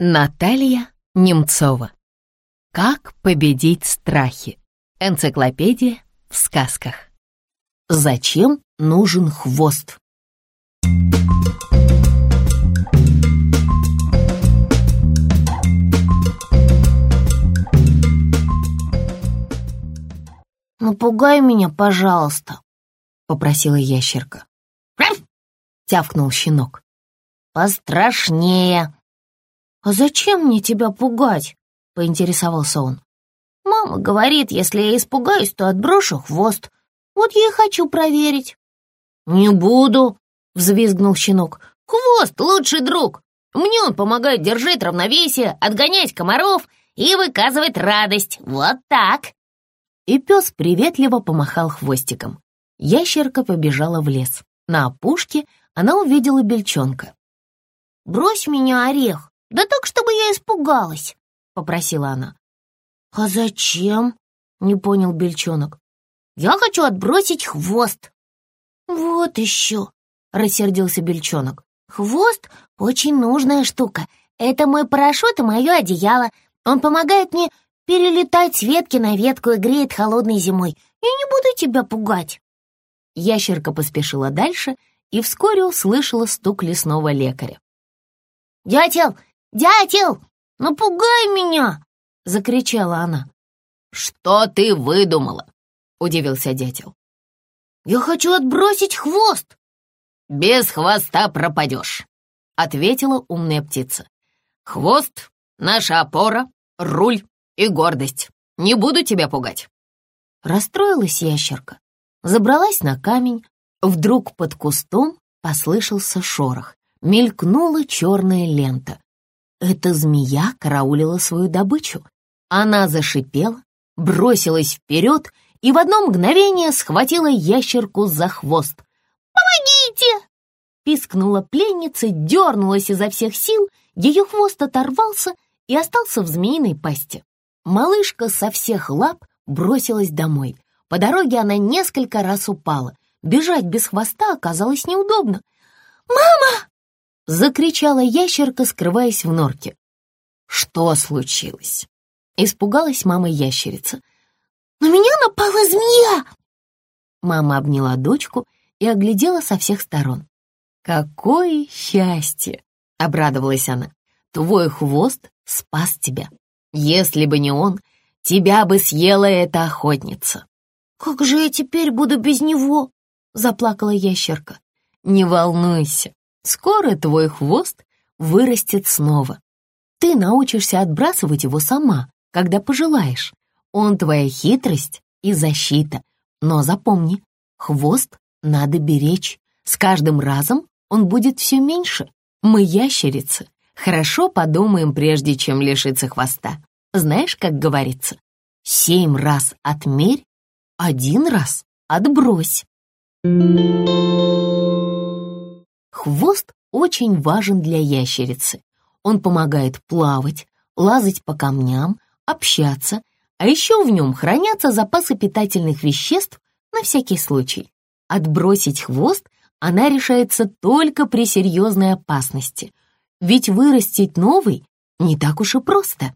Наталья Немцова. Как победить страхи? Энциклопедия в сказках. Зачем нужен хвост? «Напугай меня, пожалуйста», — попросила ящерка. тявкнул щенок. «Пострашнее». «А зачем мне тебя пугать?» — поинтересовался он. «Мама говорит, если я испугаюсь, то отброшу хвост. Вот я и хочу проверить». «Не буду», — взвизгнул щенок. «Хвост — лучший друг. Мне он помогает держать равновесие, отгонять комаров и выказывать радость. Вот так!» И пес приветливо помахал хвостиком. Ящерка побежала в лес. На опушке она увидела бельчонка. «Брось меня, орех, да так, чтобы я испугалась», — попросила она. «А зачем?» — не понял бельчонок. «Я хочу отбросить хвост». «Вот еще», — рассердился бельчонок. «Хвост — очень нужная штука. Это мой парашют и мое одеяло. Он помогает мне перелетать с ветки на ветку и греет холодной зимой. Я не буду тебя пугать». Ящерка поспешила дальше и вскоре услышала стук лесного лекаря. «Дятел! Дятел! Напугай меня!» — закричала она. «Что ты выдумала?» — удивился дятел. «Я хочу отбросить хвост!» «Без хвоста пропадешь!» — ответила умная птица. «Хвост — наша опора, руль и гордость. Не буду тебя пугать». Расстроилась ящерка, забралась на камень. Вдруг под кустом послышался шорох. Мелькнула черная лента. Эта змея караулила свою добычу. Она зашипела, бросилась вперед и в одно мгновение схватила ящерку за хвост. «Помогите!» Пискнула пленница, дернулась изо всех сил, ее хвост оторвался и остался в змеиной пасти. Малышка со всех лап бросилась домой. По дороге она несколько раз упала. Бежать без хвоста оказалось неудобно. «Мама!» — закричала ящерка, скрываясь в норке. «Что случилось?» — испугалась мама ящерица. «На меня напала змея!» Мама обняла дочку и оглядела со всех сторон. «Какое счастье!» — обрадовалась она. «Твой хвост спас тебя. Если бы не он, тебя бы съела эта охотница». «Как же я теперь буду без него?» — заплакала ящерка. «Не волнуйся, скоро твой хвост вырастет снова. Ты научишься отбрасывать его сама, когда пожелаешь. Он твоя хитрость и защита. Но запомни, хвост надо беречь. С каждым разом он будет все меньше. Мы ящерицы, Хорошо подумаем, прежде чем лишиться хвоста. Знаешь, как говорится, семь раз отмерь, один раз отбрось. Хвост очень важен для ящерицы. Он помогает плавать, лазать по камням, общаться, а еще в нем хранятся запасы питательных веществ на всякий случай. Отбросить хвост она решается только при серьезной опасности — ведь вырастить новый не так уж и просто.